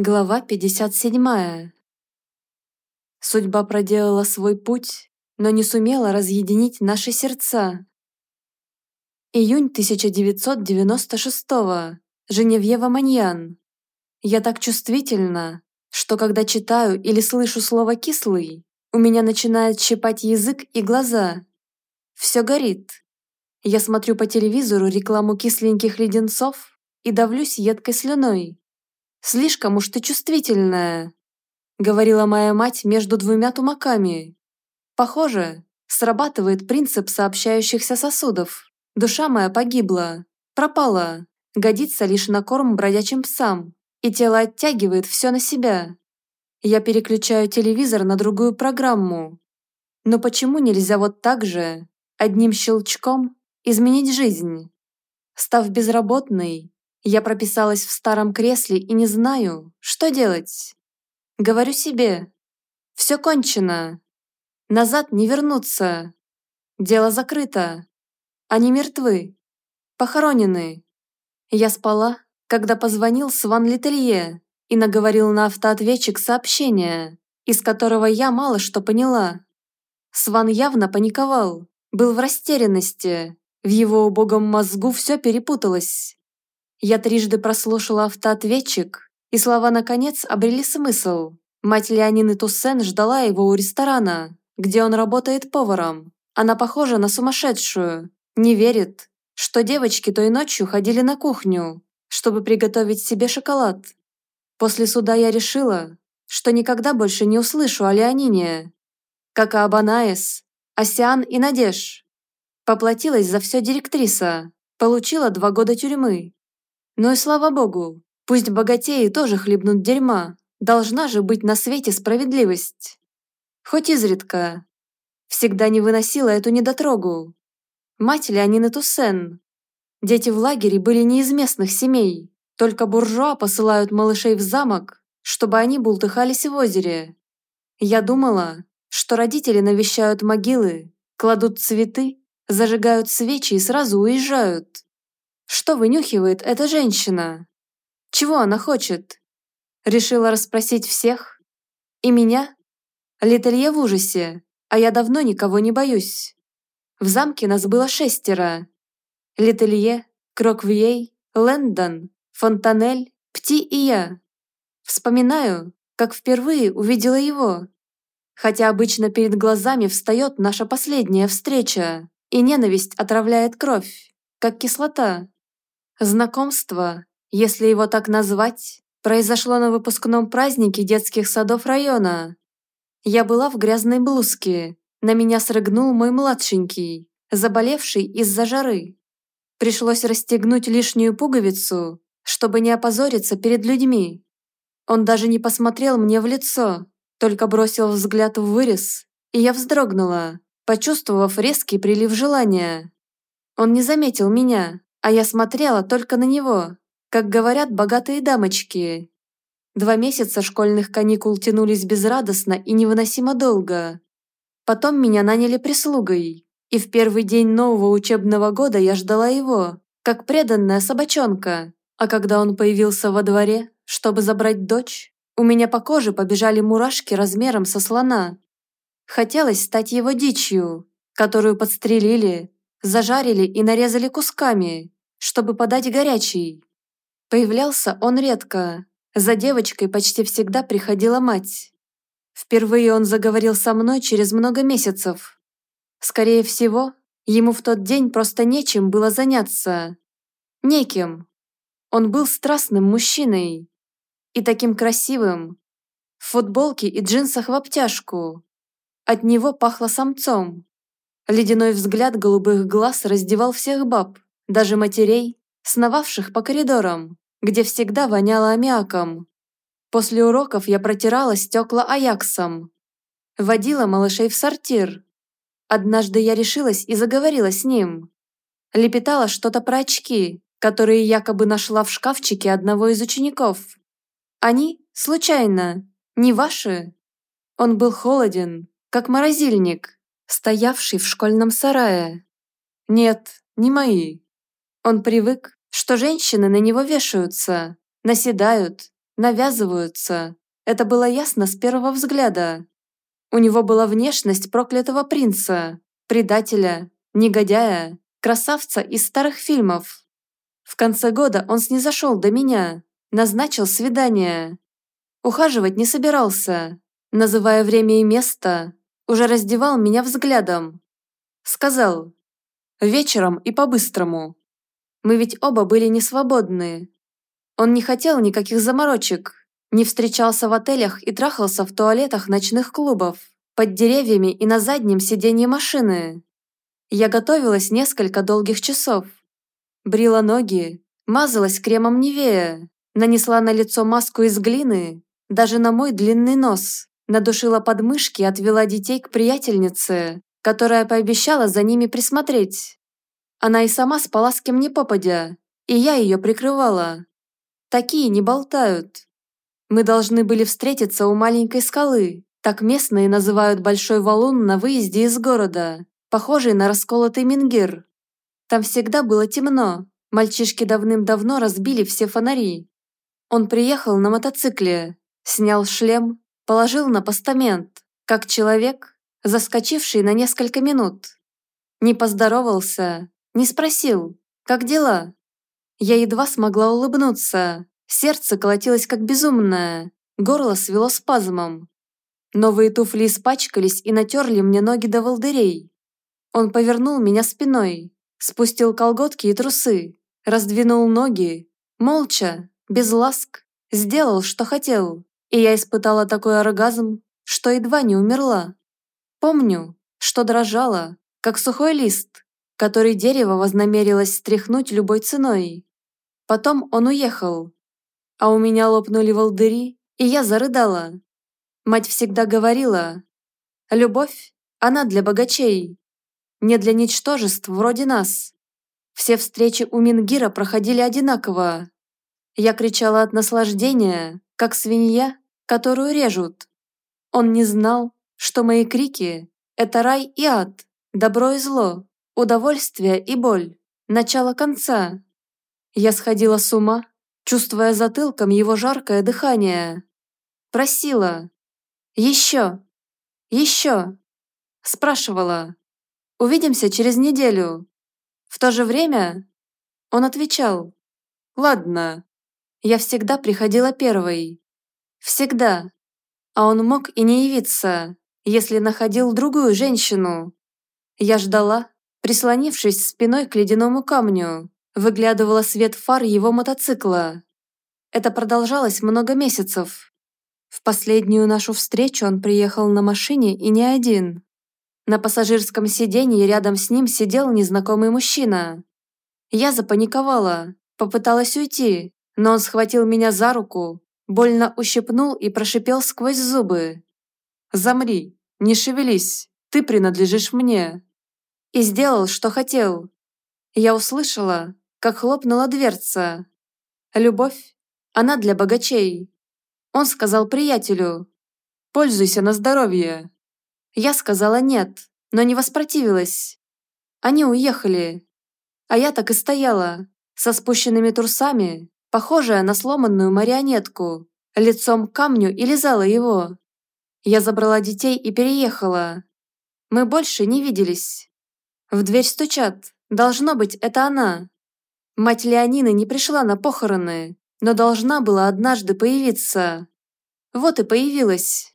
Глава 57. Судьба проделала свой путь, но не сумела разъединить наши сердца. Июнь 1996. Женевьева Маньян. Я так чувствительна, что когда читаю или слышу слово «кислый», у меня начинает щипать язык и глаза. Все горит. Я смотрю по телевизору рекламу кисленьких леденцов и давлюсь едкой слюной. Слишком уж ты чувствительная», — говорила моя мать между двумя тумаками. «Похоже, срабатывает принцип сообщающихся сосудов. Душа моя погибла, пропала, годится лишь на корм бродячим псам, и тело оттягивает все на себя. Я переключаю телевизор на другую программу. Но почему нельзя вот так же, одним щелчком, изменить жизнь? Став безработной, я прописалась в старом кресле и не знаю, что делать. Говорю себе, все кончено. Назад не вернуться. Дело закрыто. Они мертвы. Похоронены. Я спала, когда позвонил Сван Летелье и наговорил на автоответчик сообщение, из которого я мало что поняла. Сван явно паниковал, был в растерянности, в его убогом мозгу все перепуталось. Я трижды прослушала автоответчик, и слова наконец обрели смысл. Мать Леонины Туссен ждала его у ресторана, где он работает поваром. Она похожа на сумасшедшую, не верит, что девочки той ночью ходили на кухню, чтобы приготовить себе шоколад. После суда я решила, что никогда больше не услышу о Леонине. Как и об Асиан и Надеж. Поплатилась за все директриса, получила два года тюрьмы. Ну и слава богу, пусть богатеи тоже хлебнут дерьма, должна же быть на свете справедливость. Хоть изредка. Всегда не выносила эту недотрогу. Мать Леонины Туссен. Дети в лагере были не из местных семей, только буржуа посылают малышей в замок, чтобы они бултыхались в озере. Я думала, что родители навещают могилы, кладут цветы, зажигают свечи и сразу уезжают. Что вынюхивает эта женщина? Чего она хочет? Решила расспросить всех? И меня? Летелье в ужасе, а я давно никого не боюсь. В замке нас было шестеро. Летелье, Кроквией, Лэндон, Фонтанель, Пти и я. Вспоминаю, как впервые увидела его. Хотя обычно перед глазами встает наша последняя встреча, и ненависть отравляет кровь, как кислота. Знакомство, если его так назвать, произошло на выпускном празднике детских садов района. Я была в грязной блузке, на меня срыгнул мой младшенький, заболевший из-за жары. Пришлось расстегнуть лишнюю пуговицу, чтобы не опозориться перед людьми. Он даже не посмотрел мне в лицо, только бросил взгляд в вырез, и я вздрогнула, почувствовав резкий прилив желания. Он не заметил меня, а я смотрела только на него, как говорят богатые дамочки. Два месяца школьных каникул тянулись безрадостно и невыносимо долго. Потом меня наняли прислугой, и в первый день нового учебного года я ждала его, как преданная собачонка. А когда он появился во дворе, чтобы забрать дочь, у меня по коже побежали мурашки размером со слона. Хотелось стать его дичью, которую подстрелили, зажарили и нарезали кусками, чтобы подать горячий. Появлялся он редко, за девочкой почти всегда приходила мать. Впервые он заговорил со мной через много месяцев. Скорее всего, ему в тот день просто нечем было заняться. Неким. Он был страстным мужчиной. И таким красивым. В футболке и джинсах в обтяжку. От него пахло самцом. Ледяной взгляд голубых глаз раздевал всех баб, даже матерей, сновавших по коридорам, где всегда воняло аммиаком. После уроков я протирала стекла аяксом. Водила малышей в сортир. Однажды я решилась и заговорила с ним. Лепетала что-то про очки, которые якобы нашла в шкафчике одного из учеников. Они, случайно, не ваши? Он был холоден, как морозильник, стоявший в школьном сарае. Нет, не мои. Он привык, что женщины на него вешаются, наседают, навязываются. Это было ясно с первого взгляда. У него была внешность проклятого принца, предателя, негодяя, красавца из старых фильмов. В конце года он снизошел до меня, назначил свидание. Ухаживать не собирался, называя время и место, уже раздевал меня взглядом. Сказал, вечером и по-быстрому. Мы ведь оба были не свободны. Он не хотел никаких заморочек, не встречался в отелях и трахался в туалетах ночных клубов, под деревьями и на заднем сиденье машины. Я готовилась несколько долгих часов. Брила ноги, мазалась кремом Невея, нанесла на лицо маску из глины, даже на мой длинный нос, надушила подмышки и отвела детей к приятельнице, которая пообещала за ними присмотреть. Она и сама спала с кем ни попадя, и я ее прикрывала. Такие не болтают. Мы должны были встретиться у маленькой скалы, так местные называют большой валун на выезде из города, похожий на расколотый мингир. Там всегда было темно, мальчишки давным-давно разбили все фонари. Он приехал на мотоцикле, снял шлем, положил на постамент, как человек, заскочивший на несколько минут. Не поздоровался, не спросил, как дела. Я едва смогла улыбнуться, сердце колотилось как безумное, горло свело спазмом. Новые туфли испачкались и натерли мне ноги до волдырей. Он повернул меня спиной, спустил колготки и трусы, раздвинул ноги, молча, без ласк, сделал, что хотел, и я испытала такой оргазм, что едва не умерла. Помню, что дрожала, как сухой лист, который дерево вознамерилось стряхнуть любой ценой. Потом он уехал, а у меня лопнули волдыри, и я зарыдала. Мать всегда говорила, «Любовь, она для богачей, не для ничтожеств вроде нас». Все встречи у Мингира проходили одинаково. Я кричала от наслаждения, как свинья, которую режут. Он не знал, что мои крики – это рай и ад, добро и зло, удовольствие и боль, начало конца. Я сходила с ума, чувствуя затылком его жаркое дыхание. Просила. Еще. Еще. Спрашивала. Увидимся через неделю. В то же время он отвечал. Ладно. Я всегда приходила первой. Всегда. А он мог и не явиться, если находил другую женщину. Я ждала, прислонившись спиной к ледяному камню, выглядывала свет фар его мотоцикла. Это продолжалось много месяцев. В последнюю нашу встречу он приехал на машине и не один. На пассажирском сиденье рядом с ним сидел незнакомый мужчина. Я запаниковала, попыталась уйти, но он схватил меня за руку, больно ущипнул и прошипел сквозь зубы. «Замри, не шевелись, ты принадлежишь мне». И сделал, что хотел. Я услышала, как хлопнула дверца. Любовь, она для богачей. Он сказал приятелю, «Пользуйся на здоровье». Я сказала нет, но не воспротивилась. Они уехали. А я так и стояла, со спущенными трусами, похожая на сломанную марионетку, лицом к камню и лизала его. Я забрала детей и переехала. Мы больше не виделись. В дверь стучат. Должно быть, это она. Мать Леонины не пришла на похороны, но должна была однажды появиться. Вот и появилась.